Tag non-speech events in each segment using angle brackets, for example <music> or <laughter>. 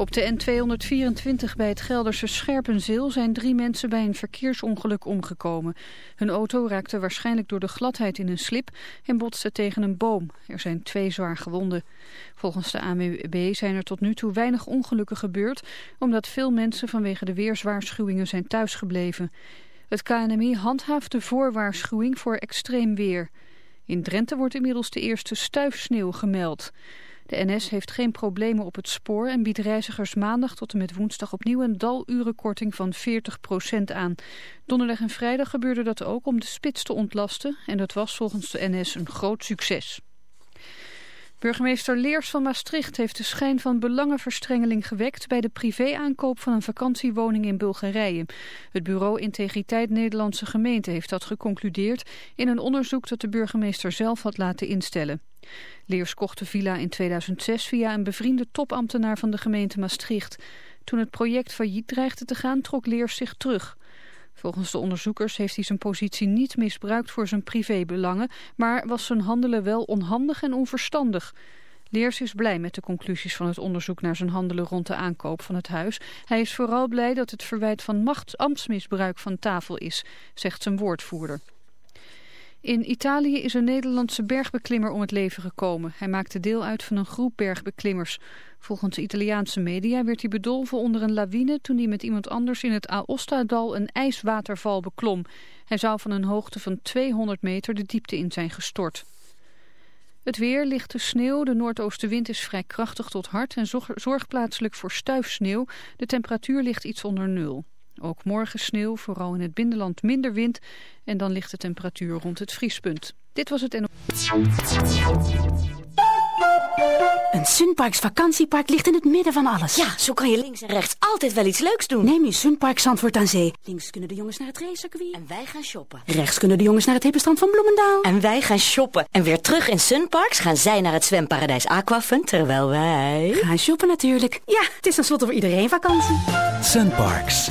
Op de N224 bij het Gelderse Scherpenzeel zijn drie mensen bij een verkeersongeluk omgekomen. Hun auto raakte waarschijnlijk door de gladheid in een slip en botste tegen een boom. Er zijn twee zwaar gewonden. Volgens de ANWB zijn er tot nu toe weinig ongelukken gebeurd... omdat veel mensen vanwege de weerswaarschuwingen zijn thuisgebleven. Het KNMI handhaaft de voorwaarschuwing voor extreem weer. In Drenthe wordt inmiddels de eerste stuifsneeuw gemeld... De NS heeft geen problemen op het spoor en biedt reizigers maandag tot en met woensdag opnieuw een dalurenkorting van 40% aan. Donderdag en vrijdag gebeurde dat ook om de spits te ontlasten en dat was volgens de NS een groot succes. Burgemeester Leers van Maastricht heeft de schijn van belangenverstrengeling gewekt bij de privéaankoop van een vakantiewoning in Bulgarije. Het bureau Integriteit Nederlandse Gemeente heeft dat geconcludeerd in een onderzoek dat de burgemeester zelf had laten instellen. Leers kocht de villa in 2006 via een bevriende topambtenaar van de gemeente Maastricht. Toen het project failliet dreigde te gaan, trok Leers zich terug. Volgens de onderzoekers heeft hij zijn positie niet misbruikt voor zijn privébelangen, maar was zijn handelen wel onhandig en onverstandig. Leers is blij met de conclusies van het onderzoek naar zijn handelen rond de aankoop van het huis. Hij is vooral blij dat het verwijt van machtsambtsmisbruik van tafel is, zegt zijn woordvoerder. In Italië is een Nederlandse bergbeklimmer om het leven gekomen. Hij maakte deel uit van een groep bergbeklimmers. Volgens Italiaanse media werd hij bedolven onder een lawine... toen hij met iemand anders in het Aosta-dal een ijswaterval beklom. Hij zou van een hoogte van 200 meter de diepte in zijn gestort. Het weer, lichte sneeuw, de noordoostenwind is vrij krachtig tot hard... en zorgt plaatselijk voor stuifsneeuw. De temperatuur ligt iets onder nul. Ook morgen sneeuw, vooral in het binnenland minder wind en dan ligt de temperatuur rond het vriespunt. Dit was het en... Een Sunparks vakantiepark ligt in het midden van alles. Ja, zo kan je links en rechts altijd wel iets leuks doen. Neem je Sunpark Zandvoort aan Zee. Links kunnen de jongens naar het racecircuit. En wij gaan shoppen. Rechts kunnen de jongens naar het hippenstrand van Bloemendaal. En wij gaan shoppen. En weer terug in Sunparks gaan zij naar het zwemparadijs Aquafun, terwijl wij... Gaan shoppen natuurlijk. Ja, het is tenslotte voor iedereen vakantie. Sunparks,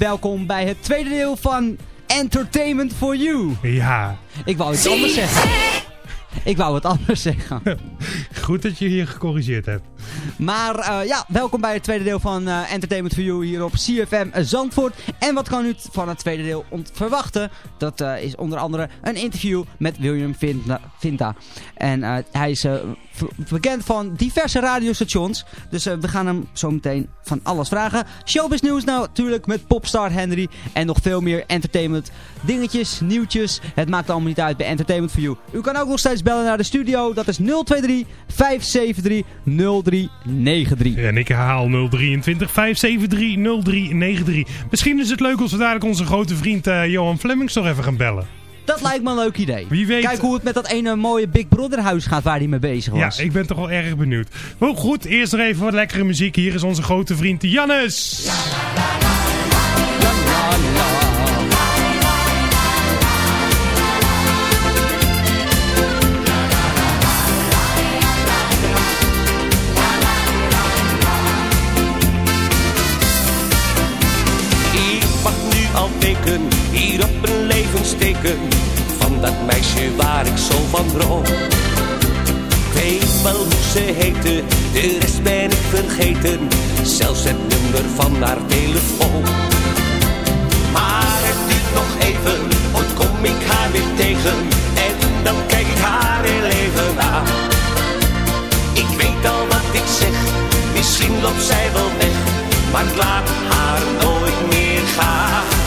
welkom bij het tweede deel van Entertainment for You. Ja, Ik wou het anders zeggen. Ik wou het anders zeggen. <laughs> goed dat je hier gecorrigeerd hebt. Maar eh, ja, welkom bij het tweede deel van eh, Entertainment for You hier op CFM Zandvoort. En wat kan u van het tweede deel verwachten? Dat eh, is onder andere een interview met William Vinta. En hij is bekend van diverse radiostations. Dus we gaan hem zo meteen van alles vragen. Showbiz nieuws nou natuurlijk met Popstar Henry. En nog veel meer entertainment dingetjes, nieuwtjes. Het maakt allemaal niet uit bij Entertainment for You. U kan ook nog steeds bellen naar de studio. Dat is 023 573 0393. En ik herhaal 023 573 0393. Misschien is het leuk als we dadelijk onze grote vriend eh, Johan Flemings nog even gaan bellen. Dat lijkt me een leuk idee. Wie weet- Kijk hoe het met dat ene mooie Big Brother huis gaat waar hij mee bezig Ja, was. ik ben toch wel erg benieuwd. Maar goed, eerst nog even wat lekkere muziek. Hier is onze grote vriend Jannes. Ik dat meisje waar ik zo van droom. Ik weet wel hoe ze heette, de rest ben ik vergeten. Zelfs het nummer van haar telefoon. Maar het duurt nog even, ooit kom ik haar weer tegen. En dan kijk ik haar heel even aan. Ik weet al wat ik zeg, misschien loopt zij wel weg. Maar ik laat haar nooit meer gaan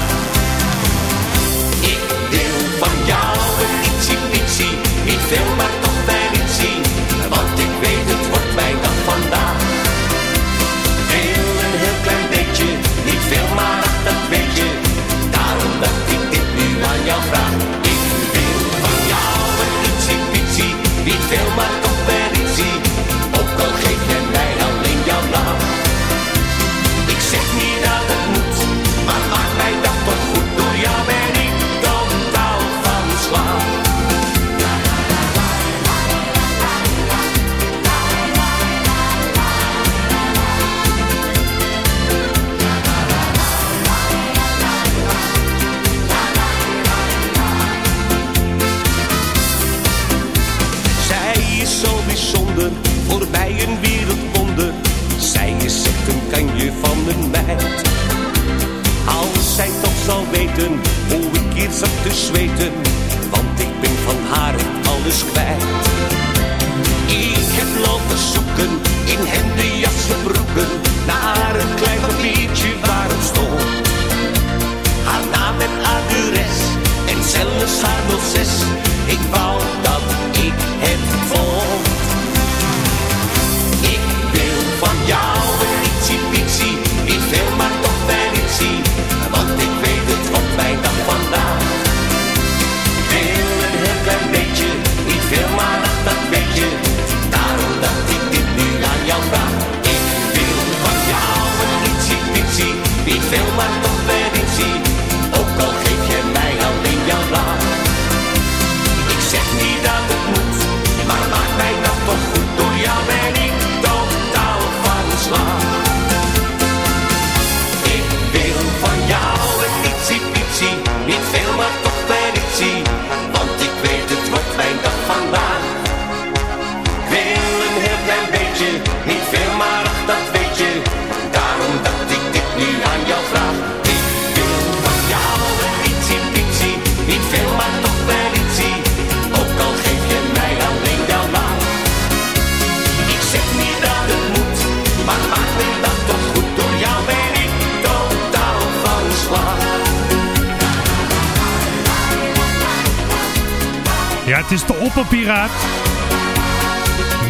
is de opperpiraat.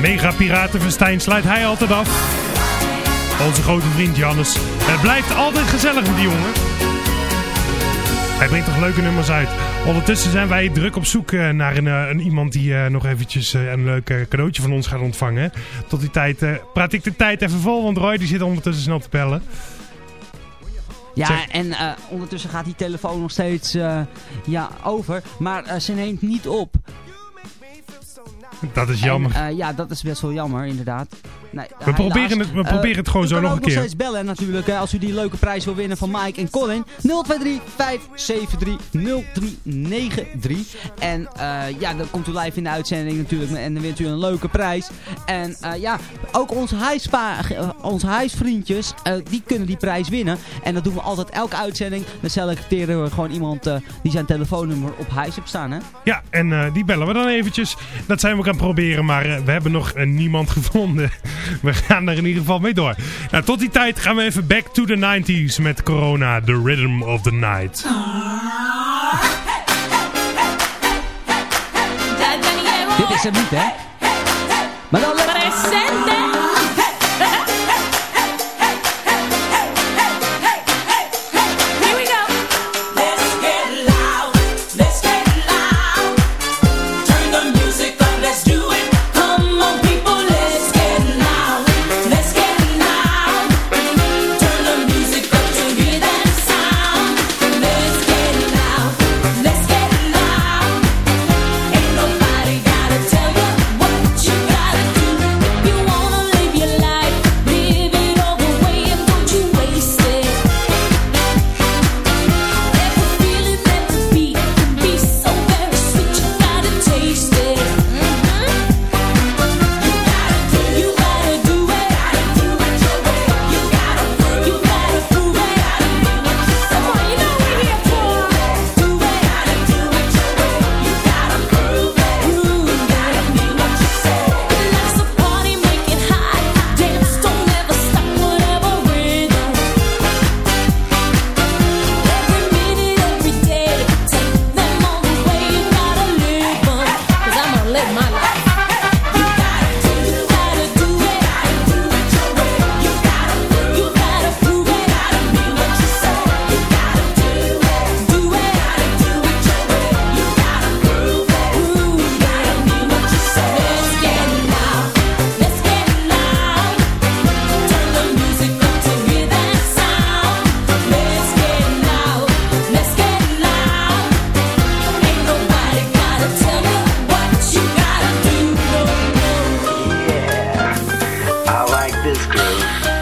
Mega piratenfestijn sluit hij altijd af. Onze grote vriend Jannes. Het blijft altijd gezellig met die jongen. Hij brengt toch leuke nummers uit. Ondertussen zijn wij druk op zoek eh, naar een, eh, een iemand die uh, nog eventjes een leuk cadeautje van ons gaat ontvangen. Tot die tijd praat ik de tijd even vol, want Roy die zit ondertussen snel te bellen. Ja, en ondertussen gaat die telefoon nog steeds ja, over. Maar ze neemt niet op. Dat is jammer. En, ja, dat is best wel jammer, inderdaad. Nee, we, proberen het, we uh, proberen het gewoon zo nog een keer. nog steeds bellen natuurlijk. Hè, als u die leuke prijs wil winnen van Mike en Colin. 023 573 0393. En uh, ja, dan komt u live in de uitzending natuurlijk. En dan wint u een leuke prijs. En ja, ook onze, huispa, onze huisvriendjes, die kunnen die prijs winnen. En dat doen we altijd elke uitzending. Dan selecteren we gewoon iemand die zijn telefoonnummer op huis heeft staan. Hè? Ja, en die bellen we dan eventjes. Dat zijn we ook aan het proberen. Maar we hebben nog niemand <laughs> gevonden. We gaan er in ieder geval mee door. Nou, tot die tijd gaan we even back to the 90s met Corona, The Rhythm of the Night. Dit is hem niet, hè? Maar dan... Groove.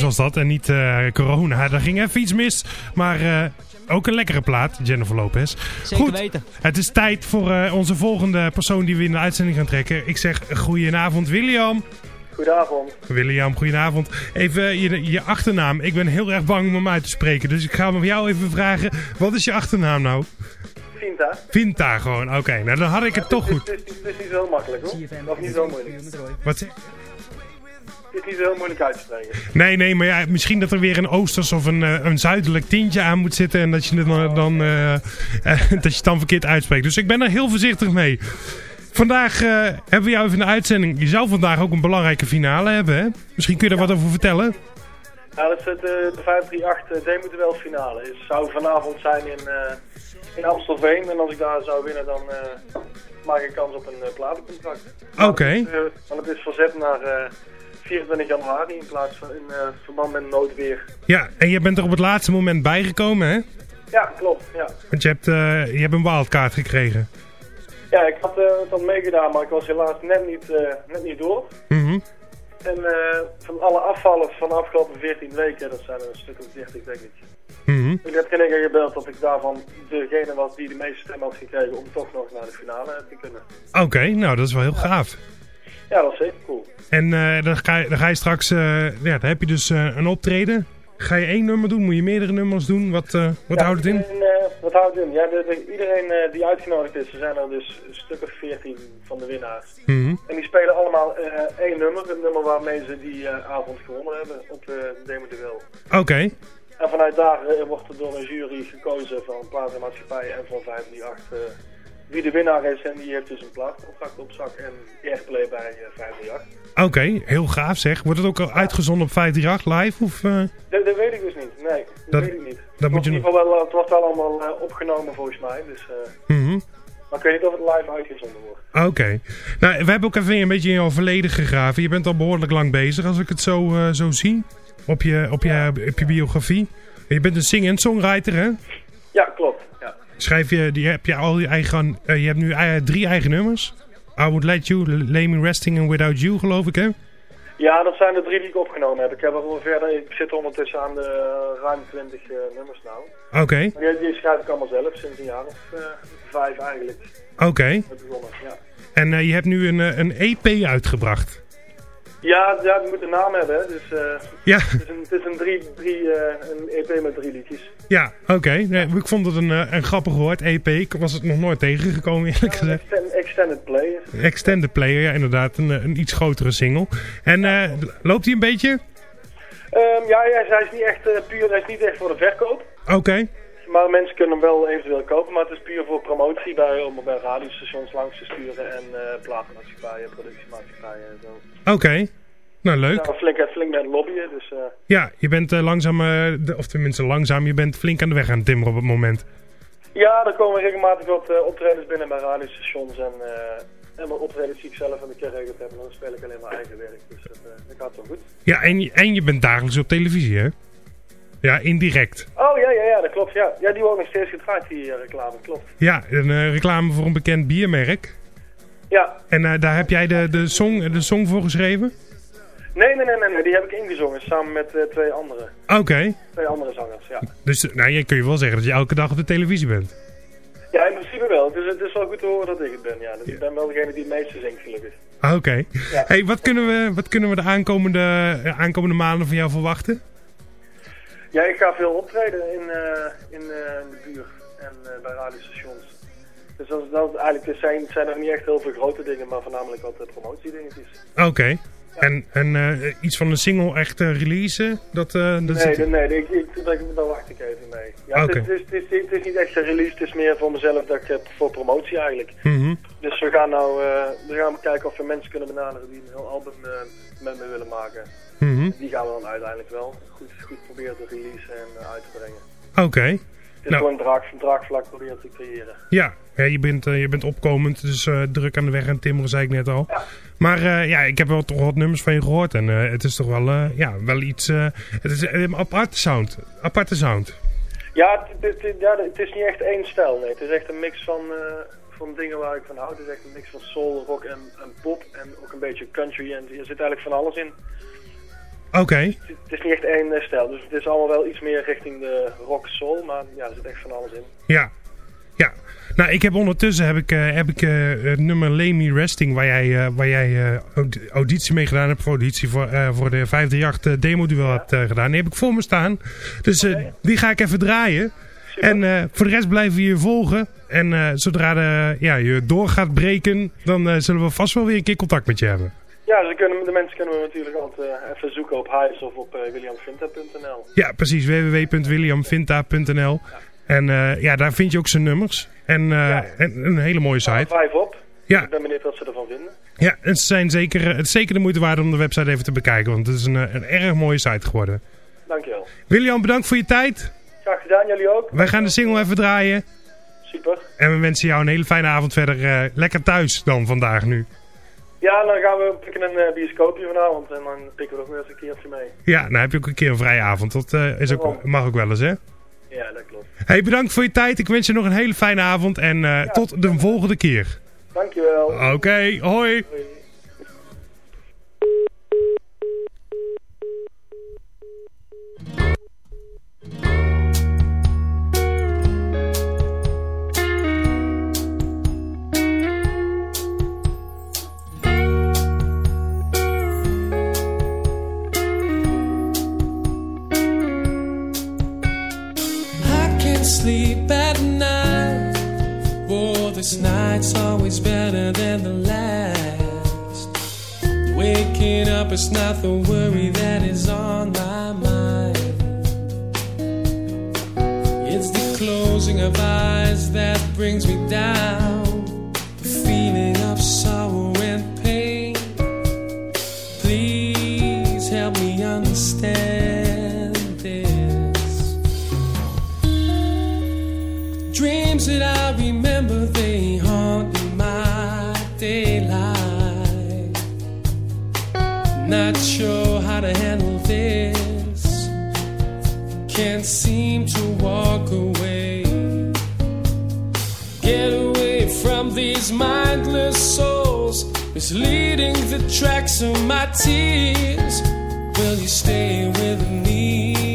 Was dat en niet eh, corona. Daar ging even iets mis, maar eh, ook een lekkere plaat, Jennifer Lopez. Zeker Goed, weten. het is tijd voor eh, onze volgende persoon die we in de uitzending gaan trekken. Ik zeg goedenavond William. Goedenavond. William, goedenavond. Even je, je achternaam. Ik ben heel erg bang om hem uit te spreken, dus ik ga hem jou even vragen. Wat is je achternaam nou? Vinta. Vinta gewoon, oké. nou dan had ik het toch goed. Het is, het is niet zo makkelijk hoor. Of niet zo moeilijk. Wat zeg is niet heel moeilijk uit te spreken. Nee, nee, maar ja, misschien dat er weer een oosters of een, eh, een zuidelijk tintje aan moet zitten. En dat je het dan, dan, eh, <laughs> eh, dat je het dan verkeerd uitspreekt. Dus ik ben er heel voorzichtig mee. Vandaag hebben we jou even in de uitzending. Je zou vandaag ook een belangrijke finale hebben, hè? Misschien kun je daar wat over vertellen. Nou, dat is het, eh, de 538 D-Mutuel finale. Het zou vanavond zijn in, in Amstelveen. En als ik daar zou winnen, dan maak ik kans op een uh, platencontract. Oké. Want het is verzet naar 24 januari in plaats van in eh, verband met noodweer. Ja, en je bent er op het laatste moment bijgekomen, hè? Ja, klopt. Ja. Want je hebt, eh, je hebt een wildcard gekregen. Ja, ik had uh, het meegedaan, maar ik was helaas net niet, uh, net niet door. Mhm. En uh, van alle afvallen van de afgelopen 14 weken, dat zijn er een stuk of 30 denk ik. Mhm. Ik heb geen keer gebeld dat ik daarvan degene was die de meeste stemmen had gekregen om toch nog naar de finale te kunnen. Oké, nou dat is wel heel gaaf. Ja, dat is zeker cool. En dan, ga je, dan ga je straks, ja, dan heb je dus een optreden. Ga je één nummer doen? Moet je meerdere nummers doen? Wat, uh, wat ja, houdt het in? En, uh, wat houdt het in? Ja, de, de, iedereen uh, die uitgenodigd is, er zijn er dus een stuk of 14 van de winnaars. Mm -hmm. En die spelen allemaal één nummer, het nummer waarmee ze die avond gewonnen hebben op de Demo Duel. Oké. Okay. En vanuit daar wordt er door een jury gekozen van platenmaatschappijen en van 538 wie de winnaar is. En die heeft dus een plaatcontract op zak en airplay bij 538. Oké, okay, heel gaaf zeg. Wordt het ook al uitgezonden op 538 live? Of, uh... dat, dat, weet ik dus niet. Nee, dat, dat weet ik niet. Dat moet je nog... wel, het wordt wel allemaal uh, opgenomen volgens mij. Dus, uh... mm -hmm. Maar ik weet niet of het live uitgezonden wordt. Oké. Okay. Nou, we hebben ook even een beetje in jouw verleden gegraven. Je bent al behoorlijk lang bezig als ik het zo, uh, zo zie. Op je, op, je, op je biografie. Je bent een sing- en songwriter, hè? Ja, klopt. Schrijf je, die, heb je al je eigen, uh, je hebt nu drie eigen nummers. I Would Let You, Lay Me Resting and Without You, geloof ik, hè? Ja, dat zijn de drie die ik opgenomen heb. Ik, heb er verder, ik zit ondertussen aan de uh, ruim 20 uh, nummers nou. Oké. Okay. Die, die, schrijf ik allemaal zelf, sinds een jaar of uh, vijf eigenlijk. Oké. Okay. Ja. En je hebt nu een, een EP uitgebracht. Ja, ja, het moet een naam hebben. Hè. Dus, uh, ja. Het is een, het is een, drie, drie, uh, een EP met drie liedjes. Ja, oké. Okay. Nee, ik vond het een, een grappig woord, EP. Ik was het nog nooit tegengekomen, eerlijk ja, gezegd. Extended, extended Play. Extended Player, ja, inderdaad. Een, een iets grotere single. En ja. uh, loopt hij een beetje? Um, ja, ja, hij is niet echt puur, hij is niet echt voor de verkoop. Oké. Okay. Maar mensen kunnen hem wel eventueel kopen, maar het is puur voor promotie bij, om bij radiostations langs te sturen en platenmaatschappijen, productiemaatschappijen en zo. Oké. Okay. Nou, leuk. Ja, flink, flink met lobbyen, dus... Uh... Ja, je bent uh, langzaam, uh, of tenminste langzaam, je bent flink aan de weg aan het timmeren op het moment. Ja, er komen regelmatig wat uh, optredens binnen bij radiostations en, en wat optredens die ik zelf aan de keer geregeld heb. En dan speel ik alleen maar eigen werk, dus dat, dat gaat wel goed. Ja, en, en je bent dagelijks op televisie, hè? Ja, indirect. Oh, ja, ja, ja, dat klopt, ja. Ja, die wordt nog steeds gedraaid, die reclame, klopt. Ja, een reclame voor een bekend biermerk. Ja. En daar heb jij de, de, song, de song voor geschreven? Nee, nee, nee, nee, nee, die heb ik ingezongen samen met uh, twee anderen. Oké. Okay. Twee andere zangers, ja. Dus nou, je kun je wel zeggen dat je elke dag op de televisie bent. Ja, in principe wel. Dus het is wel goed te horen dat ik het ben, ja. Dus ja. ik ben wel degene die het meeste zingt, gelukkig. Oké. Okay. Ja. Hey, wat kunnen we, wat kunnen we de aankomende, aankomende maanden van jou verwachten? Ja, ik ga veel optreden in, uh, in de buurt en bij radiostations. Dus dat, dat eigenlijk zijn, zijn er niet echt heel veel grote dingen, maar voornamelijk wat promotiedingetjes. Oké. Okay. Ja. En, en uh, iets van een single echt uh, releasen? Dat, uh, dat nee, zit... nee, nee, ik, ik, daar, daar wacht ik even mee. Ja, okay. het, is, het, is, het, is, niet echt een release, het is meer voor mezelf dat ik heb voor promotie eigenlijk. Mm -hmm. Dus we gaan nou we gaan kijken of we mensen kunnen benaderen die een heel album met me willen maken. Mm -hmm. Die gaan we dan uiteindelijk wel goed, goed proberen te releasen en uit te brengen. Oké. Okay. Het is nou. gewoon een, draag, draagvlak proberen te creëren. Ja, ja je, bent, uh, je bent opkomend, dus druk aan de weg en timmeren, zei ik net al. Ja. Maar uh, ja, ik heb wel toch wat nummers van je gehoord en het is toch wel, ja, wel iets... het is een aparte sound. Aparte sound. Ja ja, het is niet echt één stijl, nee. Het is echt een mix van, van dingen waar ik van hou. Het is echt een mix van soul, rock en, en pop en ook een beetje country. En er zit eigenlijk van alles in. Oké. Het, het is niet echt één eh, stijl, dus het is allemaal wel iets meer richting de rock soul, maar ja, er zit echt van alles in. Ja. Ja. Nou, ik heb ondertussen heb ik, eh, heb ik eh, het nummer Lay Me Resting, waar jij, eh, waar jij aud- auditie mee gedaan hebt, voor auditie voor, voor de 538 demo duel hebt gedaan. Die heb ik voor me staan. Dus die ga ik even draaien. En voor de rest blijven we je volgen. En zodra de, ja, je door gaat breken, dan zullen we vast wel weer een keer contact met je hebben. Ja, ze kunnen, de mensen kunnen we natuurlijk altijd even zoeken op Hives of op uh, williamvinta.nl. Ja, precies. www.williamvinta.nl En eh, ja, daar vind je ook zijn nummers. En, eh, en een hele mooie site. Vijf op. Ja. Ik ben benieuwd wat ze ervan vinden. Ja, het, zijn zeker, het is zeker de moeite waard om de website even te bekijken. Want het is een, eh, een erg mooie site geworden. Dankjewel. William, bedankt voor je tijd. Graag gedaan, jullie ook. Wij gaan de single even draaien. Super. En we wensen jou een hele fijne avond verder. eh, lekker thuis dan vandaag nu. Ja, dan gaan we pikken een uh, bioscoopje vanavond en dan pikken we ook weer eens een keertje mee. Ja, nou heb je ook een keer een vrije avond. Dat eh, is ook, mag ook wel eens, hè? Ja, dat klopt. Hey, bedankt voor je tijd. Ik wens je nog een hele fijne avond. En uh, tot de volgende keer. Dankjewel. Oké, okay, hoi. hoi. Sleep at night. Oh, this night's always better than the last. Waking up is not the worry that is on my mind. It's the closing of eyes that brings me down. The feeling of sorrow and pain. Please help me understand Not sure how to handle this. Can't seem to walk away. Get away from these mindless souls, misleading the tracks of my tears. Will you stay with me?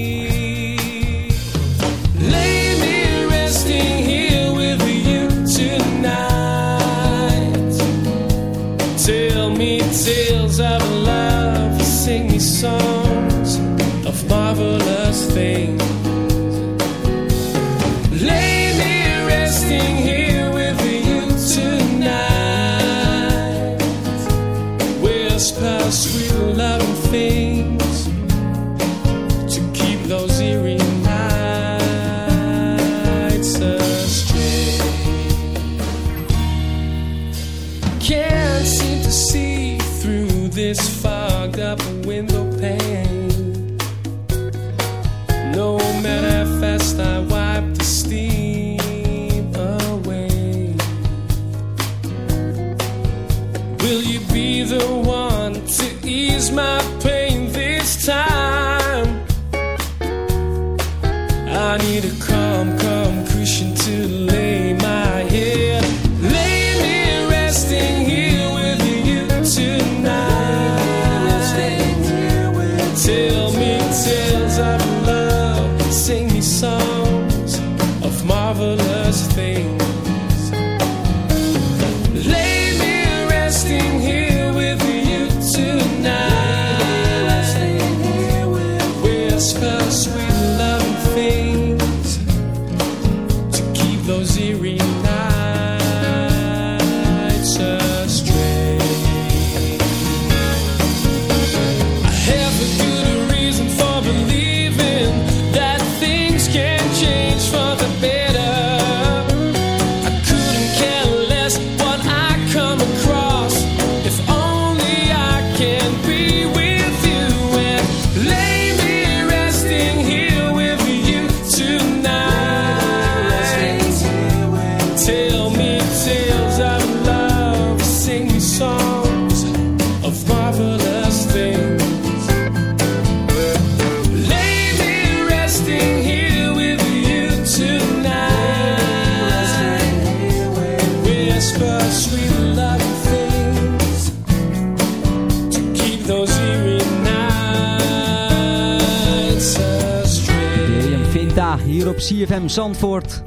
Zandvoort.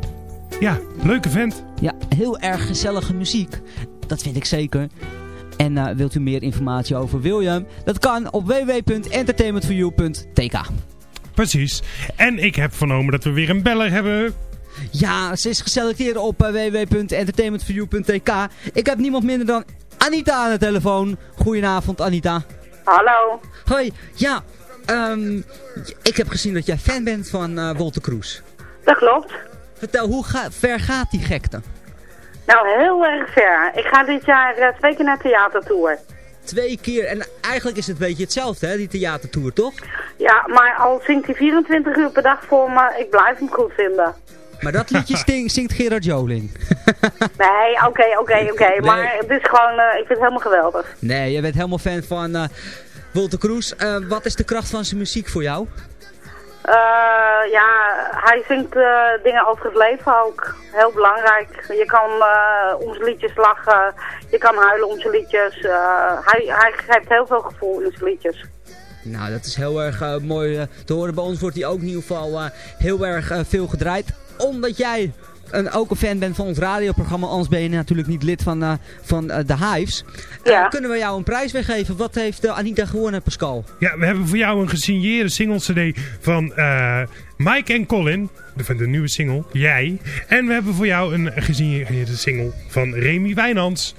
Ja, leuke vent. Ja, heel erg gezellige muziek. Dat vind ik zeker. En uh, wilt u meer informatie over William? Dat kan op www.entertainmentforyou.tk Precies. En ik heb vernomen dat we weer een beller hebben. Ja, ze is geselecteerd op uh, www.entertainmentforyou.tk. Ik heb niemand minder dan Anita aan de telefoon. Goedenavond Anita. Hallo. Hoi, ja. Um, ik heb gezien dat jij fan bent van uh, Wolter Kroes. Dat klopt. Vertel, hoe ga ver gaat die gekte? Nou, heel erg ver. Ik ga dit jaar uh, twee keer naar theatertour. Twee keer. En eigenlijk is het een beetje hetzelfde, hè, die theatertour, toch? Ja, maar al zingt hij 24 uur per dag voor me, ik blijf hem goed vinden. Maar dat liedje <laughs> sting, zingt Gerard Joling. <laughs> nee, oké, oké, oké. Maar het is gewoon, uh, ik vind het helemaal geweldig. Nee, je bent helemaal fan van uh, Wolter Kroes. Uh, wat is de kracht van zijn muziek voor jou? Uh, ja, hij zingt uh, dingen over het leven ook. Heel belangrijk. Je kan uh, om zijn liedjes lachen. Je kan huilen om zijn liedjes. hij, hij geeft heel veel gevoel in zijn liedjes. Nou, dat is heel erg mooi te horen. Bij ons wordt hij ook in ieder geval heel erg veel gedraaid. Omdat jij een, ook een fan bent van ons radioprogramma. Anders ben je natuurlijk niet lid van, uh, van uh, de Hives. Ja. Uh, kunnen we jou een prijs weggeven? Wat heeft Anita gewonnen, Pascal? Ja, we hebben voor jou een gesigneerde single-cd van Mike en Colin. Van de nieuwe single, Jij. En we hebben voor jou een gesigneerde single van Remy Wijnands.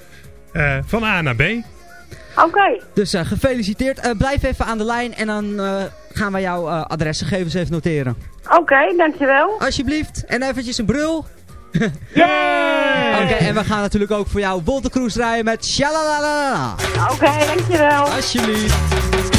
van A naar B. Oké. Okay. Dus gefeliciteerd. blijf even aan de lijn en dan gaan we jouw adresgegevens even noteren. Oké, okay, dankjewel. Alsjeblieft. En eventjes een brul. <laughs> Yay! Oké, okay, en we gaan natuurlijk ook voor jou Wolter Kroes draaien met Shalalala. Oké, okay, dankjewel. Alsjeblieft.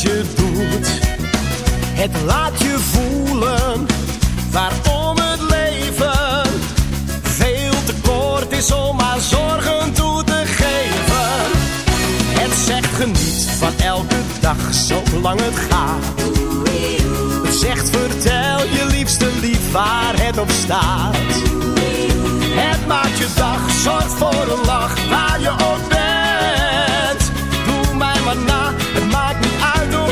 Je doet. Het laat je voelen waarom het leven veel te kort is om maar zorgen toe te geven. Het zegt geniet van elke dag zolang het gaat. Het zegt vertel je liefste lief waar het op staat. Het maakt je dag, zorgt voor een lach waar je ook bent mij maar na.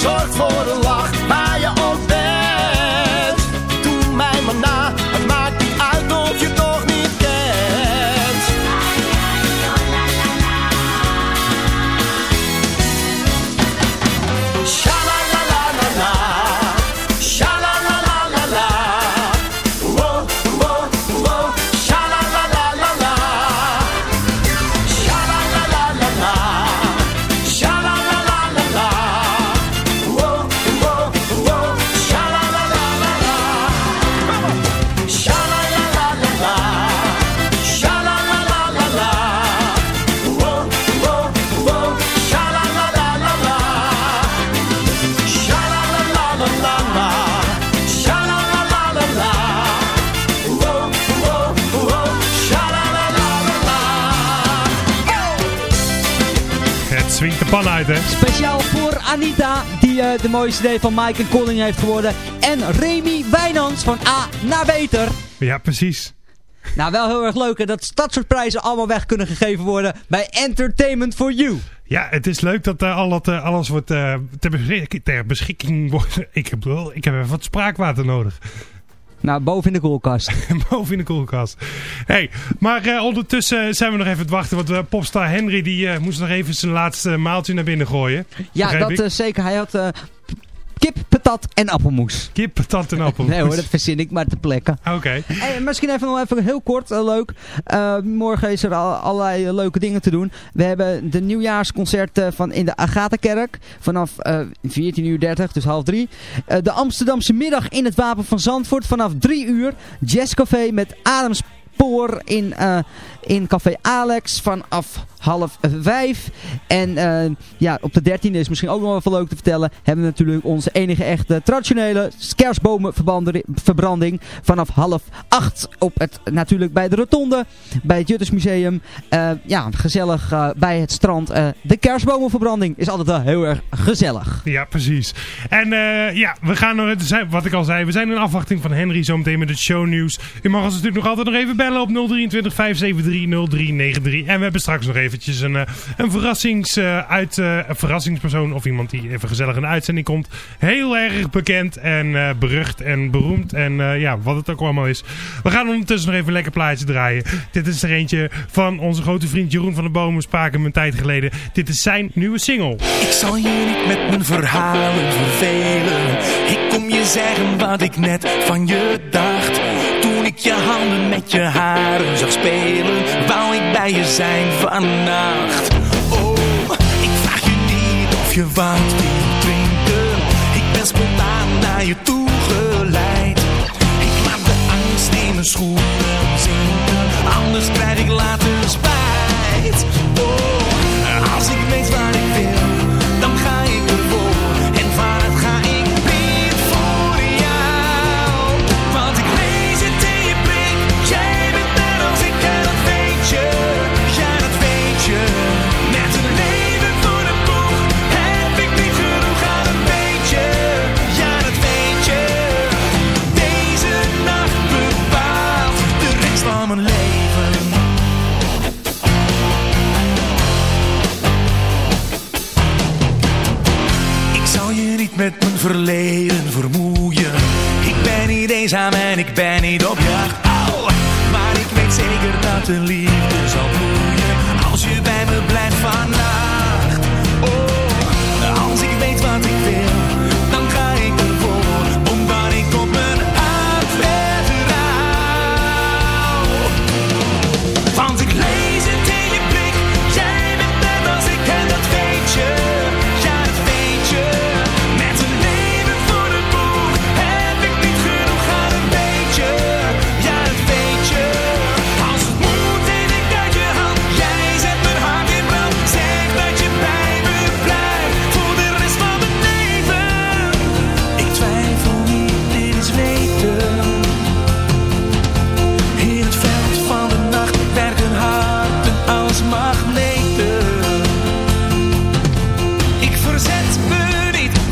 je dag, zorgt voor een hè? Speciaal voor Anita, die uh, de mooiste idee van Mike en Colin heeft geworden. En Remy Wijnands van A naar Beter. Ja, precies. Nou, wel heel erg leuk hè, dat dat soort prijzen allemaal weg kunnen gegeven worden bij Entertainment for You. Ja, het is leuk dat uh, al dat, uh, alles wordt ter, beschik ter, beschikking wordt. <laughs> Ik heb, ik heb even wat spraakwater nodig. Nou, boven in de koelkast. <laughs> boven in de koelkast. Hey, maar uh, ondertussen zijn we nog even het wachten. Want uh, popstar Henry die uh, moest nog even zijn laatste maaltje naar binnen gooien. Ja, dat zeker. Hij had kip, patat en appelmoes. Kip, patat en appelmoes. nee hoor, dat verzin ik maar te plekken. Oké. Okay. En misschien even nog even heel kort, uh, leuk. Uh, morgen is er al, allerlei leuke dingen te doen. We hebben de nieuwjaarsconcert uh, van in de Agatha-kerk. Vanaf 14.30 uur, 30, dus half drie. de Amsterdamse middag in het Wapen van Zandvoort. Vanaf 3 uur. Jazzcafé met Adams Spoor in, in Café Alex vanaf half vijf. En uh, ja, op de dertiende is misschien ook nog wel leuk te vertellen. Hebben we natuurlijk onze enige echte traditionele kerstbomenverbranding. Vanaf half acht op het, natuurlijk bij de rotonde. Bij het Juttersmuseum. Uh, ja, gezellig uh, bij het strand. de kerstbomenverbranding is altijd wel heel erg gezellig. Ja, precies. En ja, we gaan nog, wat ik al zei, we zijn in afwachting van Henry zometeen met het shownieuws. U mag ons natuurlijk nog altijd nog even bellen op 023 573 0393. En we hebben straks nog eventjes een, een, verrassings, uh, uit, uh, een verrassingspersoon of iemand die even gezellig de uitzending komt. Heel erg bekend en berucht en beroemd. En ja, wat het ook allemaal is. We gaan ondertussen nog even een lekker plaatje draaien. Dit is er eentje van onze grote vriend Jeroen van der Bomen. Spraken een tijd geleden. Dit is zijn nieuwe single. Ik zal je niet met mijn verhalen vervelen. Ik kom je zeggen wat ik net van je dacht. Toen ik je handen met je haren zag spelen, je zijn vannacht. Oh, ik vraag je niet of je wat wilt drinken. Ik ben spontaan naar je toe geleid. Ik laat de angst in mijn schoenen zinken, anders krijg ik later verleden vermoeien. Ik ben niet eenzaam en ik ben niet op jacht. Maar ik weet zeker dat de liefde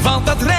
want dat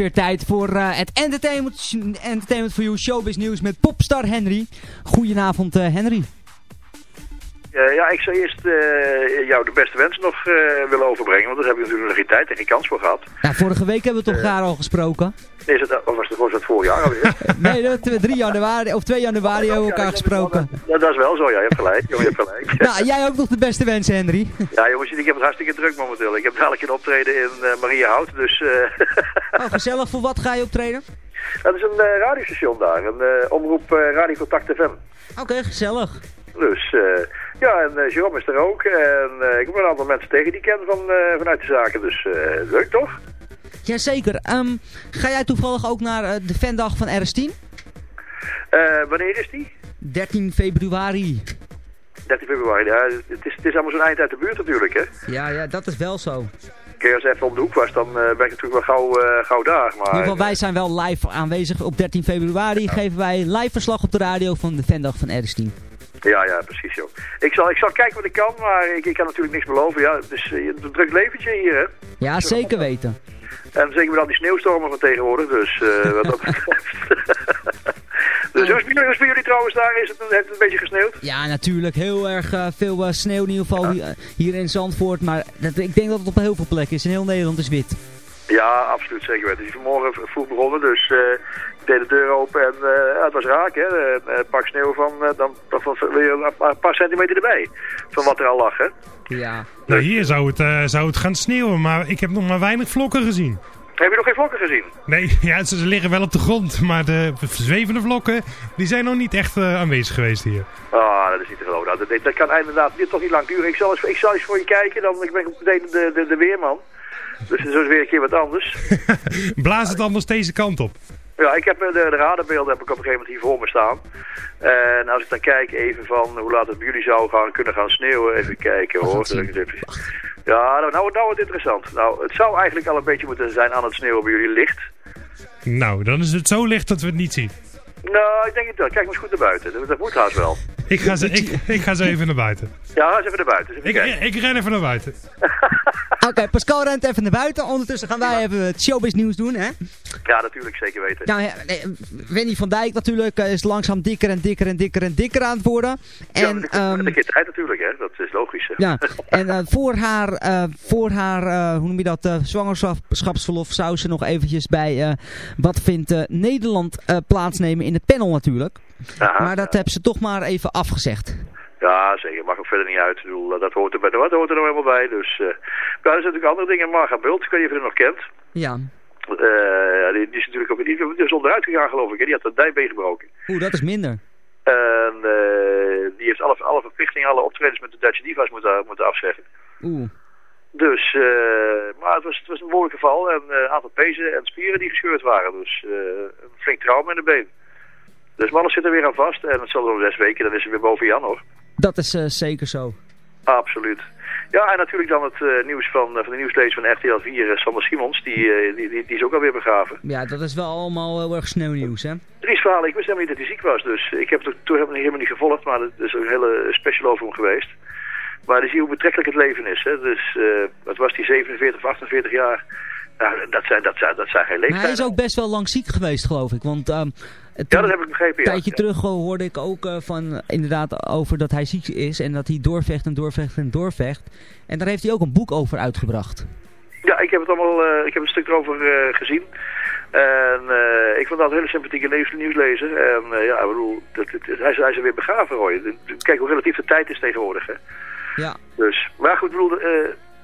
weer tijd voor uh, het Entertainment, Entertainment for You Showbiz Nieuws met popstar Henry. Goedenavond uh, Henry. Eh, ja, ik zou eerst eh, jou de beste wensen nog eh, willen overbrengen, want daar heb ik natuurlijk nog geen tijd en geen kans voor gehad. Ja, vorige week hebben we toch elkaar al gesproken? Is het, of was het, was het vorig jaar alweer? <laughs> nee, dat, 3 januari of 2 januari hebben we elkaar gesproken. Ja, dat is wel zo, ja, je hebt gelijk. Jongen, je hebt gelijk. <laughs> nou, jij ook nog de beste wensen, Henry. <laughs> ja, jongens, ik heb het hartstikke druk momenteel. Ik heb dadelijk een optreden in uh, Mariahout, dus... oh, gezellig. Voor wat ga je optreden? Dat is een uh, radiostation daar, een omroep Radio Contact FM. Oké, okay, gezellig. Dus, ja, en uh, Jerome is er ook. En ik heb een aantal mensen tegen die ken van, vanuit de zaken, dus leuk toch? Jazeker. Um, ga jij toevallig ook naar de fandag van RS10? wanneer is die? 13 februari. 13 februari, ja. Het is, het is allemaal zo'n eind uit de buurt natuurlijk, hè? Ja, ja, dat is wel zo. Kijk, als even om de hoek was, dan uh, ben ik natuurlijk wel gauw, uh, gauw daar. Maar, in ieder geval, wij zijn wel live aanwezig. Op 13 februari ja. geven wij live verslag op de radio van de fandag van RS10. Ja, ja, precies joh. Ik zal, ik zal kijken wat ik kan, maar ik, ik kan natuurlijk niks beloven. Ja, het is een druk leventje hier, hè? Ja, zeker weten. En zeker met al die sneeuwstormen van tegenwoordig, dus uh, <laughs> wat dat betreft. <laughs> dus hoe is bij jullie trouwens daar? Is het, heeft het een beetje gesneeuwd? Ja, natuurlijk. Heel erg uh, veel uh, sneeuw in ieder geval hier, hier, in Zandvoort. Maar dat, ik denk dat het op heel veel plekken is. In heel Nederland is wit. Ja, absoluut zeker weten. Het is vanmorgen vroeg begonnen, dus ik deed de deur open en ja, het was raak. Hè. Een pak sneeuw van, dan, dan van weer een paar centimeter erbij. Van wat er al lag, hè. Ja. Nou, hier zou het, uh, zou het gaan sneeuwen, maar ik heb nog maar weinig vlokken gezien. Heb je nog geen vlokken gezien? Nee, <laughs> ja, ze liggen wel op de grond, maar de zwevende vlokken die zijn nog niet echt uh, aanwezig geweest hier. Ah, dat is niet te geloven. Dat, dat, dat kan inderdaad dit toch niet lang duren. Ik zal eens, ik zal eens voor je kijken, dan ik ben meteen de, de, de weerman. Dus dat is weer een keer wat anders. <laughs> Blaas het anders deze kant op. Ja, ik heb de, de radarbeelden heb ik op een gegeven moment hier voor me staan. En als ik dan kijk even van hoe laat het bij jullie zou gaan kunnen gaan sneeuwen. Even kijken hoor. Ja, nou, nou, nou het interessant. Nou, het zou eigenlijk al een beetje moeten zijn aan het sneeuwen bij jullie licht. Nou, dan is het zo licht dat we het niet zien. Nou, ik denk niet dat. Kijk maar eens goed naar buiten. Dat, moet haast wel. Ik ga, ze, ik, ik ga zo even naar buiten. Ja, ga eens even naar buiten. Even ik, ik, ren even naar buiten. <laughs> <laughs> Oké, okay, Pascal rent even naar buiten. Ondertussen gaan wij even het showbiz nieuws doen, hè? Ja, natuurlijk, zeker weten. Nou ja, nee, Wendy van Dijk natuurlijk is langzaam dikker en dikker en dikker en dikker aan het worden. En, ja, um, de kindheid natuurlijk, hè? Dat is logisch. Hè? Ja, <laughs> en uh, voor haar, uh, voor haar uh, hoe noem je dat, zwangerschapsverlof zou ze nog eventjes bij Wat vindt Nederland plaatsnemen in het panel natuurlijk. Aha, maar dat hebben ze toch maar even afgezegd. Ja, zeker. Mag ook verder niet uit. Ik bedoel, dat hoort er, bij, dat hoort er nog helemaal bij. Dus, uh, er zijn natuurlijk andere dingen. Marga Bult, ik weet niet of je nog kent. Ja. Uh, die, die, is natuurlijk ook die, is onderuit gegaan, geloof ik. Hè? Die had een dijbeen gebroken. Oeh, dat is minder. En uh, die heeft alle, alle verplichtingen, alle optredens met de Duitse divas moeten, moeten afzeggen. Oeh. Dus, uh, maar het was, het was een moeilijk geval. En een aantal pezen en spieren die gescheurd waren. Dus een flink trauma in de been. Dus mannen zitten weer aan vast. En het zal nog zes weken, dan is het weer boven Jan hoor. Dat is uh, zeker zo. Absoluut. Ja, en natuurlijk dan het uh, nieuws van, uh, van de nieuwslezer van RTL 4, Sander Simons, die, die, die, die, is ook alweer begraven. Ja, dat is wel allemaal heel erg sneeuwnieuws, hè? Dries verhaal, ik wist helemaal niet dat hij ziek was, dus ik heb het toen helemaal, niet gevolgd, maar het is een hele special over hem geweest. Maar dan zie je hoe betrekkelijk het leven is, hè? Dus, wat was die 47 of 48 jaar? Nou, dat zijn, dat zijn, dat zijn geen leeftijden. hij is ook best wel lang ziek geweest, geloof ik, want... Ja, dat heb ik begrepen, Een tijdje terug hoorde ik ook uh, van, inderdaad over dat hij ziek is en dat hij doorvecht en doorvecht en doorvecht. En daar heeft hij ook een boek over uitgebracht. Ja, ik heb het allemaal, uh, ik heb een stuk erover uh, gezien. En ik vond dat een hele sympathieke nieuws, nieuwslezer. En ja, ik bedoel, dat, dat, hij, is, hij is er weer begraven, hoor. Kijk hoe relatief de tijd is tegenwoordig, hè. Ja. Dus, maar goed, ik bedoel,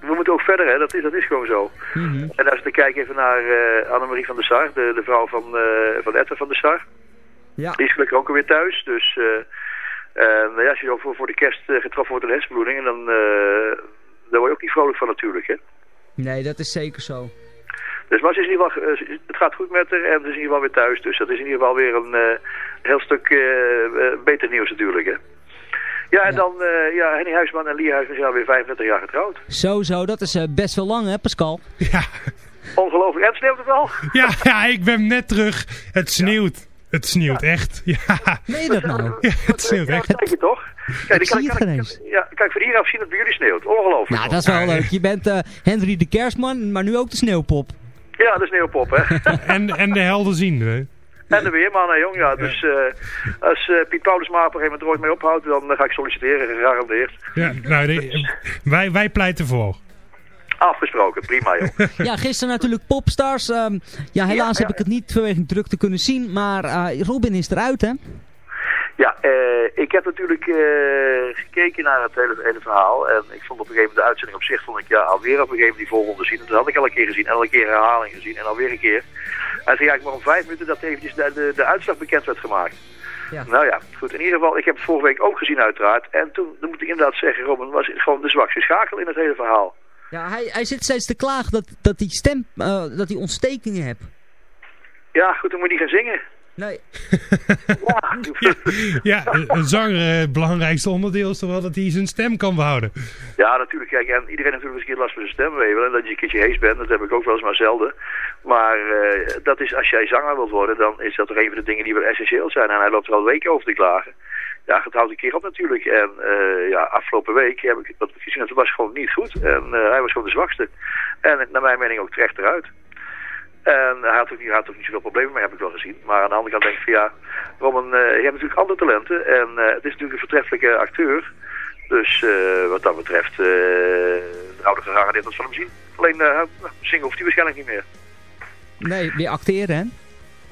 we moeten ook verder, hè. Dat is, dat is gewoon zo. Mm -hmm. En als we kijken even naar Annemarie van der Sar, de, de vrouw van, van Etta van der Sar. Ja. Die is gelukkig ook alweer thuis. Dus uh, ja, als je voor, voor de kerst uh, getroffen wordt door de hersenbloeding, dan, uh, daar word je ook niet vrolijk van natuurlijk. Hè? Nee, dat is zeker zo. Dus maar ze is in ieder geval, het gaat goed met haar en ze is in ieder geval weer thuis. Dus dat is in ieder geval weer een heel stuk beter nieuws natuurlijk. Hè? Ja, en ja. dan ja, Henny Huisman en Lee Huisman zijn alweer 35 jaar getrouwd. Zo, zo. Dat is best wel lang hè, Pascal? Ja. Ongelooflijk. En sneeuwt het al? Ja, ja, ik ben net terug. Het sneeuwt. Ja. Het sneeuwt ja. echt. Ja. Nee, dat nou? Ja, het sneeuwt echt. Dat je toch? Kijk, ik kan, zie het kan, ja, kijk, van hieraf zien dat bij jullie sneeuwt. Ongelooflijk. Nou, dat is wel leuk. Je bent uh, Henry de Kerstman, maar nu ook de sneeuwpop. Ja, de sneeuwpop, hè. <laughs> en, en de helderziende. En de weerman, hè, jong. Ja, dus eh, als eh, Piet Paulus maar op een gegeven moment er ooit mee ophoudt, dan ga ik solliciteren, gegarandeerd. Ja, nou, nee, wij, wij pleiten voor. Afgesproken, prima joh. <laughs> Ja, gisteren natuurlijk Popstars. Ehm, ja, helaas heb ik het niet vanwege druk te kunnen zien. Maar eh, Robin is eruit, hè? Ja, eh, ik heb natuurlijk eh, gekeken naar het hele, hele verhaal. En ik vond op een gegeven moment de uitzending op zich, vond ik ja, alweer op een gegeven moment die volgende zien. Dat had ik al een keer gezien en al een keer herhaling gezien en alweer een keer. En het ging eigenlijk maar om vijf minuten dat eventjes de, de, de uitslag bekend werd gemaakt. Ja. Nou ja, goed. In ieder geval, ik heb het vorige week ook gezien uiteraard. En toen, dan moet ik inderdaad zeggen, Robin was gewoon de zwakste schakel in het hele verhaal. Ja, hij, hij zit steeds te klagen dat, dat hij stem, eh, dat hij ontstekingen heeft. Ja, goed, dan moet hij gaan zingen. Nee. <laughs> Ja, een zanger, eh, het belangrijkste onderdeel is toch wel dat hij zijn stem kan behouden. Ja, natuurlijk. Kijk, en iedereen heeft natuurlijk eens een keer last van zijn stem. Weet. En dat je een keertje hees bent, dat heb ik ook wel eens maar zelden. Maar eh, dat is, als jij zanger wilt worden, dan is dat toch een van de dingen die wel essentieel zijn. En hij loopt er al weken over te klagen. Ja, het houdt een keer op natuurlijk. En eh, ja, afgelopen week heb ik wat gezien. Het was gewoon niet goed. En eh, hij was gewoon de zwakste. En naar mijn mening ook terecht eruit. En hij had ook niet, had ook niet zoveel problemen mee, heb ik wel gezien. Maar aan de andere kant denk ik van ja, Robin, eh, je hebt natuurlijk andere talenten. En het is natuurlijk een vertreffelijke acteur. Dus wat dat betreft, eh de oude gegarandeerd dat van hem zien. Alleen nou, zingen hoeft hij waarschijnlijk niet meer. Nee, weer acteren, hè?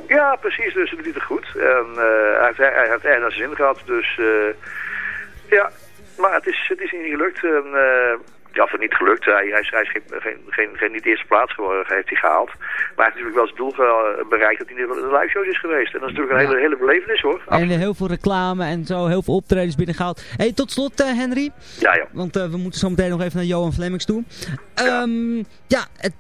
Ja, precies. Dus doet hij het goed. En eh, hij heeft, hij heeft erg naar zijn zin gehad. Dus eh, ja, maar het is, het is niet gelukt. En, eh, ja, of het niet gelukt. Hij, hij is, hij is geen, geen, geen, geen, niet de eerste plaats geworden, heeft hij gehaald. Maar hij heeft natuurlijk wel zijn doel bereikt dat hij in de live shows is geweest. En dat is natuurlijk een hele, hele belevenis hoor. En heel veel reclame en zo, heel veel optredens binnengehaald. hey, tot slot eh, Henry. Ja, joh. Want we moeten zo meteen nog even naar Johan Flemmings toe. Ehm, ja, het,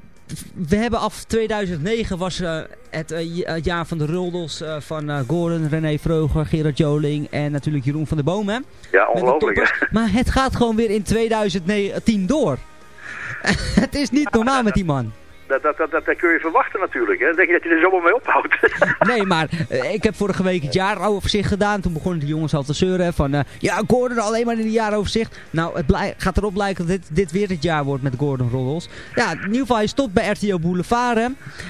we hebben af 2009 was eh, het eh, het jaar van de Ruldels eh, van Gordon, René Vreuger, Gerard Joling en natuurlijk Jeroen van der Boom. Hè? Ja, ongelooflijk hè. Maar het gaat gewoon weer in 2010 door. <laughs> het is niet normaal met die man. Dat, dat, dat, kun je verwachten natuurlijk. Hè. Dan denk je dat hij er zomaar mee ophoudt. <laughs> Nee, maar eh, ik heb vorige week het jaaroverzicht gedaan. Toen begonnen de jongens al te zeuren van... eh, ja, Gordon alleen maar in het jaaroverzicht. Nou, het gaat erop lijken dat dit, dit weer het jaar wordt met Gordon Roddels. Ja, in ieder geval, hij stopt bij RTO Boulevard. hè.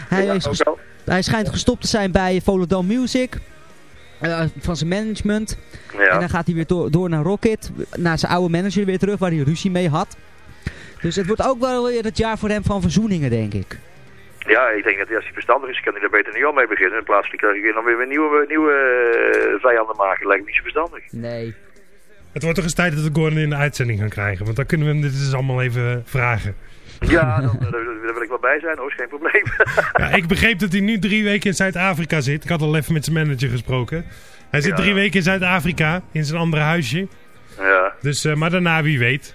Hij, Ja, is hij schijnt gestopt te zijn bij Volendam Music. eh, van zijn management. Ja. En dan gaat hij weer door, door naar Rocket. Naar zijn oude manager weer terug, waar hij ruzie mee had. Dus het wordt ook wel weer het jaar voor hem van verzoeningen, denk ik. Ja, ik denk dat als hij verstandig is, kan hij er beter nu al mee beginnen. In plaats van dat je dan weer nieuwe, nieuwe eh, vijanden maken. Lijkt me niet zo verstandig. Nee. Het wordt toch eens tijd dat we Gordon in de uitzending gaan krijgen. Want dan kunnen we hem dit eens allemaal even vragen. Ja, <laughs> dan, eh, wil ik wel bij zijn hoor, is geen probleem. <laughs> Ja, ik begreep dat hij nu drie weken in Zuid-Afrika zit. Ik had al even met zijn manager gesproken. Hij zit Ja. drie weken in Zuid-Afrika, in zijn andere huisje. ja. Dus, eh, maar daarna wie weet.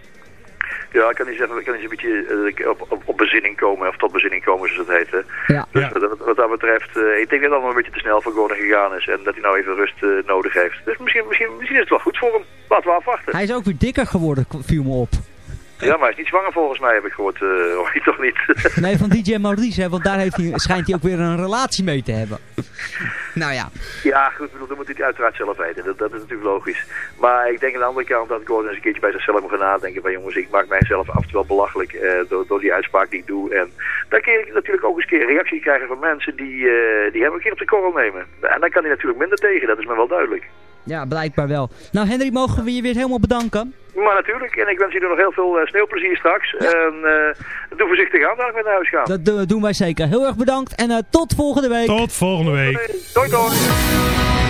Ja, ik kan niet zeggen, ik kan niet een beetje eh, op, op, op bezinning komen, of tot bezinning komen zoals het heet. hè. Ja. Dus wat, wat dat betreft, eh, ik denk dat het allemaal een beetje te snel voor Gordon gegaan is en dat hij nou even rust eh, nodig heeft. Dus misschien, misschien, misschien is het wel goed voor hem. Laten we afwachten. Hij is ook weer dikker geworden, viel me op. Ja, maar hij is niet zwanger volgens mij, heb ik gehoord. eh hoor je toch niet? <laughs> Nee, van DJ Maurice, hè, want daar heeft hij, schijnt hij ook weer een relatie mee te hebben. <laughs> nou ja. Ja, goed, bedoel, dat moet hij uiteraard zelf weten. Dat, dat is natuurlijk logisch. Maar ik denk aan de andere kant dat Gordon eens een keertje bij zichzelf moet gaan nadenken. Van jongens, ik maak mijzelf af en toe wel belachelijk eh, door, door die uitspraak die ik doe. En dan kun je natuurlijk ook eens een keer reactie krijgen van mensen die, eh, die hem een keer op de korrel nemen. En dan kan hij natuurlijk minder tegen, dat is me wel duidelijk. Ja, blijkbaar wel. Nou, Henry, mogen we je weer helemaal bedanken? Maar natuurlijk, en ik wens jullie nog heel veel eh, sneeuwplezier straks. En eh, doe voorzichtig aan dat ik met naar huis ga. Dat do- doen wij zeker. Heel erg bedankt en eh, tot volgende week. Tot volgende week. Doei doei.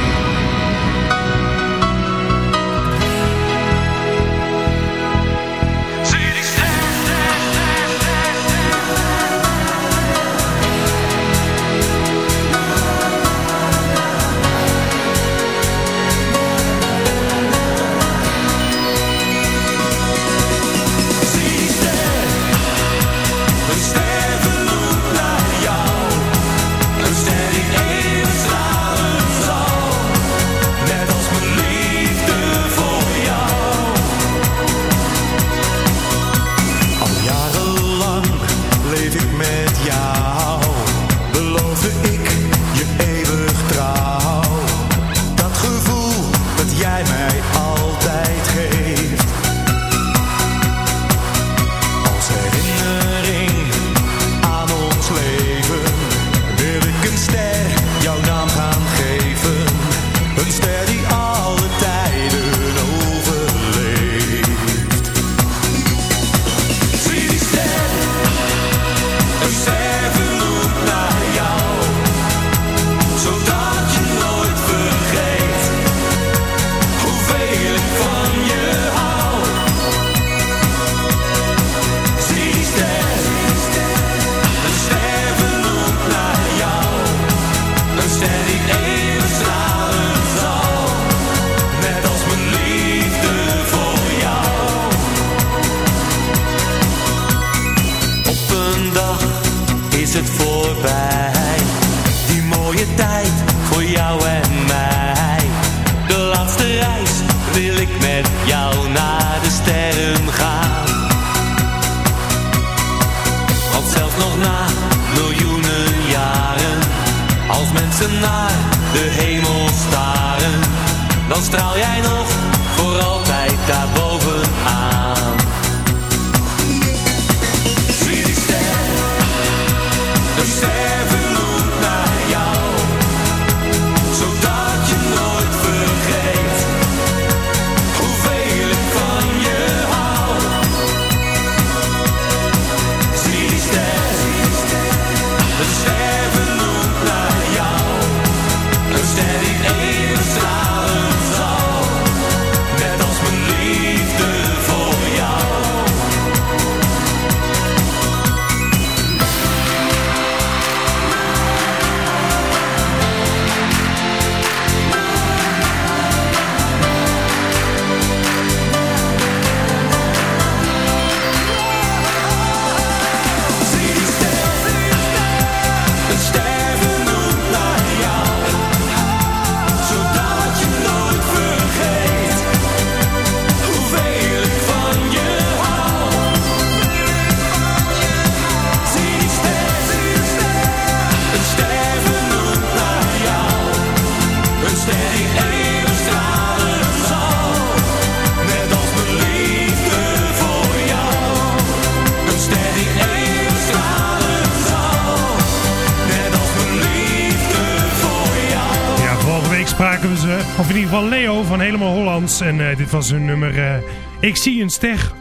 Of in ieder geval Leo van Helemaal Hollands. En eh, dit was hun nummer eh, Ik zie een ster.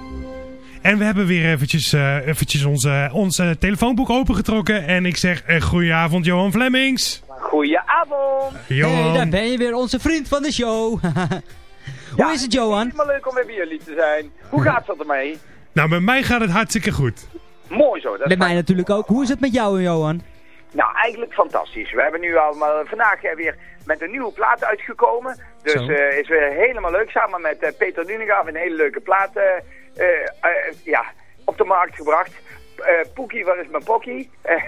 En we hebben weer eventjes, eh, eventjes onze, onze telefoonboek opengetrokken. En ik zeg, uh, goedenavond Johan Flemmings. Goedenavond. Johan. Hey, daar ben je weer, onze vriend van de show. <laughs> Hoe is het, Johan? Helemaal leuk om weer bij jullie te zijn. Hoe gaat het ermee? <laughs> Nou, met mij gaat het hartstikke goed. Mooi zo. Dat is Met mij fijn. natuurlijk ook. Hoe is het met jou, Johan? Nou, eigenlijk fantastisch. We hebben nu allemaal vandaag weer met een nieuwe plaat uitgekomen. Dus eh is weer helemaal leuk. Samen met eh, Peter Nuninga een hele leuke plaat eh, ja, op de markt gebracht. Eh Poekie, waar is mijn pokkie? <laughs>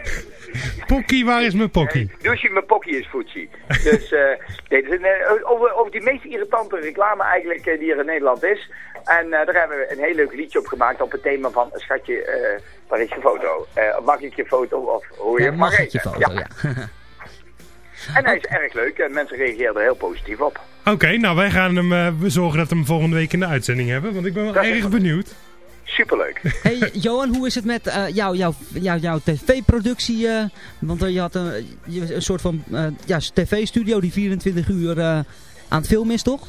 Pokkie, waar is mijn pokkie? Douche, mijn pokkie is Fuji. Dus eh, <laughs> nee, het is een, eh, over, over die meest irritante reclame eigenlijk die er in Nederland is. En eh, daar hebben we een heel leuk liedje op gemaakt op het thema van schatje, eh, waar is je foto? Eh, mag ik je foto of hoe je Ja, het mag mag ik je foto, ja. <laughs> En hij is erg leuk en mensen reageren er heel positief op. Oké, nou wij gaan hem, eh, we zorgen dat we hem volgende week in de uitzending hebben. Want ik ben wel Dat erg benieuwd. Superleuk. <laughs> Hey, Johan, hoe is het met eh, jou, jou, jou, jouw tv-productie? eh, want je had een, je- een soort van eh, ja, tv-studio die 24 uur eh, aan het filmen is, toch?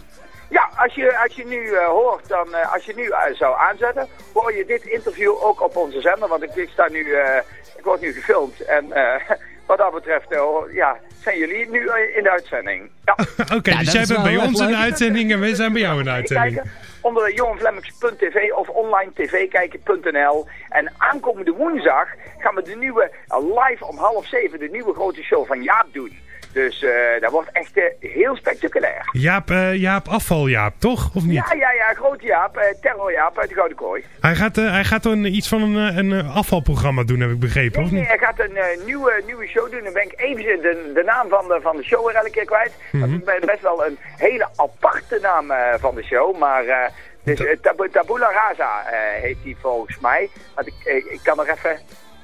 Ja, als je, als je nu eh, hoort, dan eh, als je nu zou aanzetten, hoor je dit interview ook op onze zender. Want ik, ik sta nu, eh, ik word nu gefilmd. En eh, wat dat betreft, eh, ja, zijn jullie nu eh, in de uitzending. Ja. <laughs> Oké, Ja, dus jij bent bij ons in de uitzending en wij zijn bij jou in de uitzending. Kijken onder johanflemmings.tv of online tvkijken.nl. En aankomende woensdag gaan we de nieuwe, eh, live om half zeven, de nieuwe grote show van Jaap doen. Dus eh, dat wordt echt eh, heel spectaculair. Jaap, eh, Jaap afval Jaap, toch? Of niet? Ja, ja, ja, grote Jaap, terror Jaap uit de Gouden Kooi. Hij gaat, hij gaat een, iets van een, een afvalprogramma doen, heb ik begrepen, Nee, of nee, niet? hij gaat een nieuwe, nieuwe show doen. Dan ben ik even de, de naam van de, van de show er elke keer kwijt. Dat Mhm. is be- best wel een hele aparte naam van de show. Maar dus, Tabu- Tabula Rasa heet die volgens mij. Want ik, ik, ik kan er even...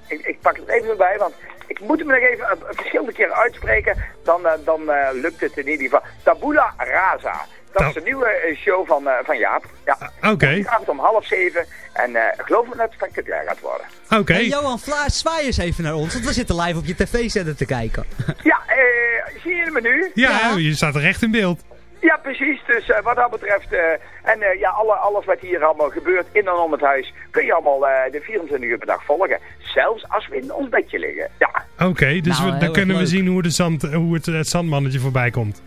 Ik, ik pak het even erbij, want ik moet hem nog even een, een verschillende keer uitspreken. Dan, eh, dan eh, lukt het in ieder geval. Tabula Rasa. Dat is de nieuwe eh, show van, eh, van Jaap. Ja. Oké, Avond om half zeven. En eh, ik geloof dat het spectaculair gaat worden. oké. Hey, Johan, vla- zwaai eens even naar ons, want we zitten live op je tv-zender te kijken. Ja, eh, zie je het menu? Ja, je staat er echt in beeld. Ja, precies. Dus eh, wat dat betreft, eh, en eh, ja, alle, alles wat hier allemaal gebeurt in en om het huis, kun je allemaal eh, de 24 uur per dag volgen. Zelfs als we in ons bedje liggen. Ja, Oké, dus Nou, we- dan kunnen we leuk. zien hoe, de zand, hoe het, het zandmannetje voorbij komt.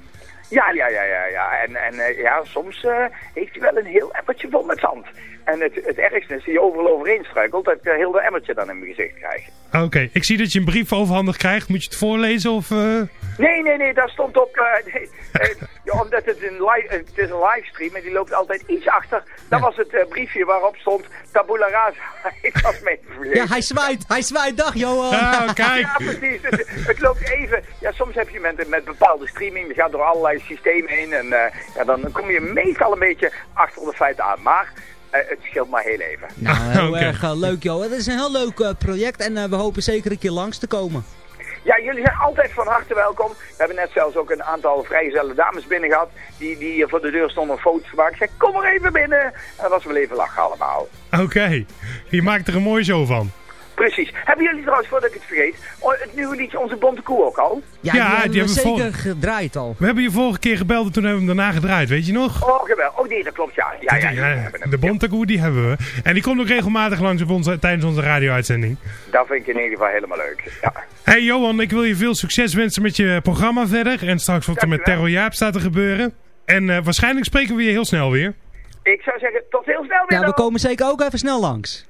ja, ja, ja, ja. ja. En, en eh, ja, soms eh, heeft hij wel een heel emmertje vol met zand. En het, het ergste is dat je overal overheen struikelt, dat je heel de emmertje dan in mijn gezicht krijgt. Oké, ik zie dat je een brief overhandigd krijgt. Moet je het voorlezen of... eh? Nee, nee, nee, daar stond op, eh, <laughs> nee, eh, ja, omdat het een, li eh, het is een livestream en die loopt altijd iets achter. Dat was het briefje waarop stond Tabula Rasa. <laughs> Ik was mee vergeten. Ja, hij zwaait, hij zwaait, dag Johan! Ah, <laughs> kijk. Ja, precies. Dus het loopt even. Ja, soms heb je met, met bepaalde streaming, die gaat door allerlei systemen heen. En eh, ja, dan kom je meestal een beetje achter de feiten aan. Maar het scheelt maar heel even. <laughs> Nou, heel <laughs> erg eh, leuk joh. Het is een heel leuk eh, project en eh, we hopen zeker een keer langs te komen. Ja, jullie zijn altijd van harte welkom. We hebben net zelfs ook een aantal vrijgezelle dames binnen gehad. Die, die hier voor de deur stonden foto's te maken. Ik zei, kom maar even binnen. En dat was wel even lachen allemaal. Oké, je maakt er een mooie show van. Precies. Hebben jullie trouwens, voordat ik het vergeet, oh, het nieuwe liedje Onze Bonte Koe ook al? Ja, die, hebben we zeker gedraaid al. We hebben je vorige keer gebeld en toen hebben we hem daarna gedraaid, weet je nog? Oh, geweldig. Oh nee, dat klopt, ja. Ja, ja, ja. Ja, de Bontekoe, die hebben we. En die komt ook regelmatig langs op onze, tijdens onze radio-uitzending. Dat vind ik in ieder geval helemaal leuk. Ja. Hey Johan, ik wil je veel succes wensen met je programma verder. En straks wat er met Terror Jaap staat te gebeuren. En eh, waarschijnlijk spreken we je heel snel weer. Ik zou zeggen, tot heel snel weer Ja, we komen zeker ook even snel langs.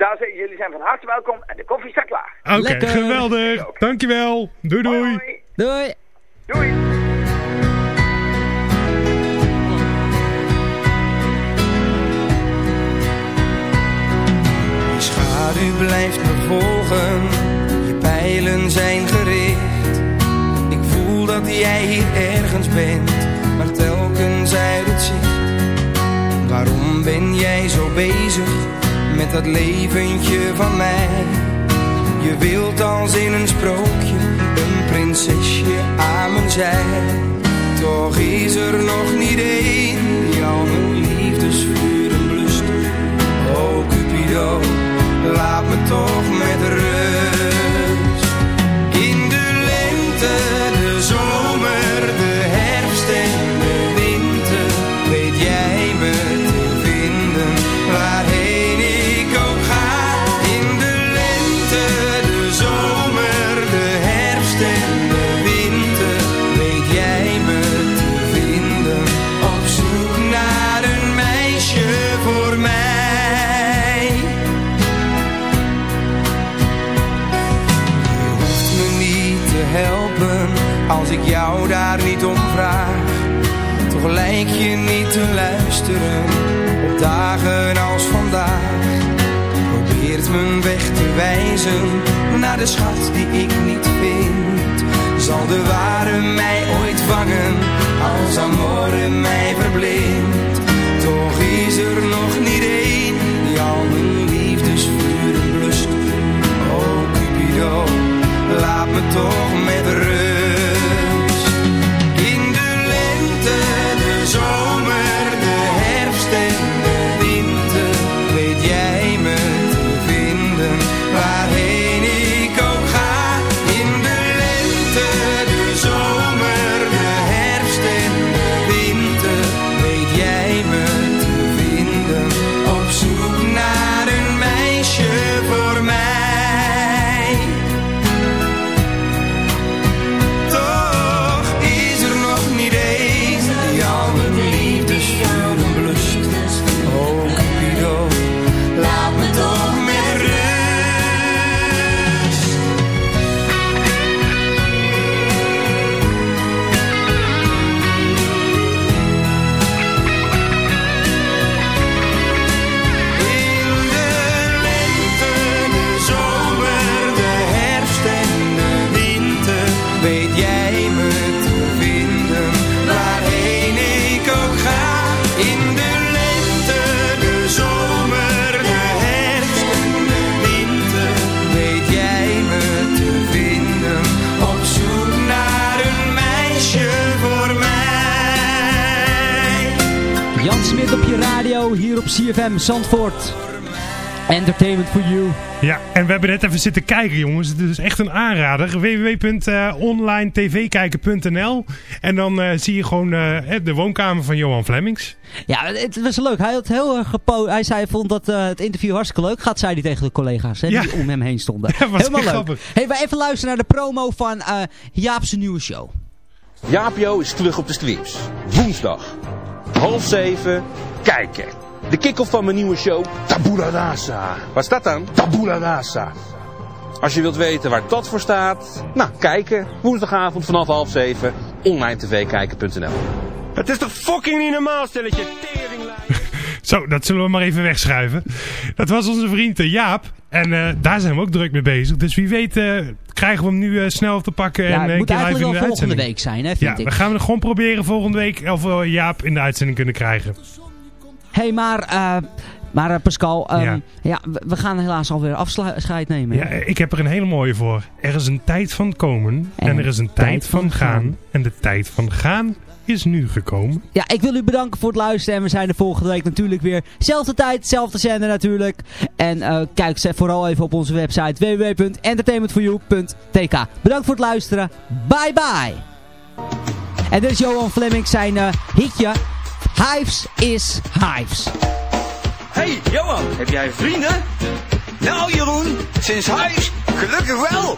Daar zijn, jullie zijn van harte welkom en de koffie staat klaar. Oké, geweldig. Dankjewel. Doei doei. Doei. Doei. Je schaduw blijft me volgen, je pijlen zijn gericht. Ik voel dat jij hier ergens bent, maar telkens uit het zicht. Waarom ben jij zo bezig met dat leventje van mij? Je wilt als in een sprookje een prinsesje aan mijn zij. Toch is er nog niet één die al mijn liefdesvuren blust. Oh Cupido, laat me toch met rust. In de lente, op dagen als vandaag. Probeert mijn weg te wijzen naar de schat die ik niet vind. Zal de ware hier op CFM Zandvoort. Entertainment for you. Ja, en we hebben net even zitten kijken, jongens. Het is echt een aanrader. www.onlinetvkijken.nl En dan eh, zie je gewoon eh, de woonkamer van Johan Flemings. Ja, het was leuk. Hij had heel erg gepo Hij zei, hij vond dat eh, het interview hartstikke leuk. Gaat zei hij tegen de collega's hè, Ja. die om hem heen stonden. <laughs> Ja, was Helemaal leuk. grappig. Hey, we even luisteren naar de promo van eh Jaap's nieuwe show. Jaapio is terug op de streams. Woensdag, half zeven, kijken. De kick-off van mijn nieuwe show, Tabula Rasa. Waar staat dan? Tabula Rasa. Als je wilt weten waar dat voor staat, nou, kijken. Woensdagavond vanaf half zeven, online tvkijken.nl. Het is toch fucking niet normaal, stelletje <laughs> Zo, dat zullen we maar even wegschuiven. Dat was onze vriend eh, Jaap. En eh, daar zijn we ook druk mee bezig. Dus wie weet eh, krijgen we hem nu snel op te pakken. Ja, en het een moet keer live eigenlijk in wel de volgende uitzending. week zijn, hè, vind ja, ik. we gaan het gewoon proberen volgende week of we Jaap in de uitzending kunnen krijgen. Hé, hey, maar eh, Maar eh, Pascal, ehm, Ja. ja. we, gaan helaas alweer afscheid nemen. Ja, ik heb er een hele mooie voor. Er is een tijd van komen en, er is een tijd van gaan. En de tijd van gaan is nu gekomen. Ja, ik wil u bedanken voor het luisteren. En we zijn er volgende week natuurlijk weer. Zelfde tijd, zelfde zender natuurlijk. En eh, kijk vooral even op onze website www.entertainmentforyou.tk Bedankt voor het luisteren. Bye bye. En dit is Johan Fleming zijn eh, hitje. Hives is Hives. Hey Johan, heb jij vrienden? Nou Jeroen, sinds huis, gelukkig wel.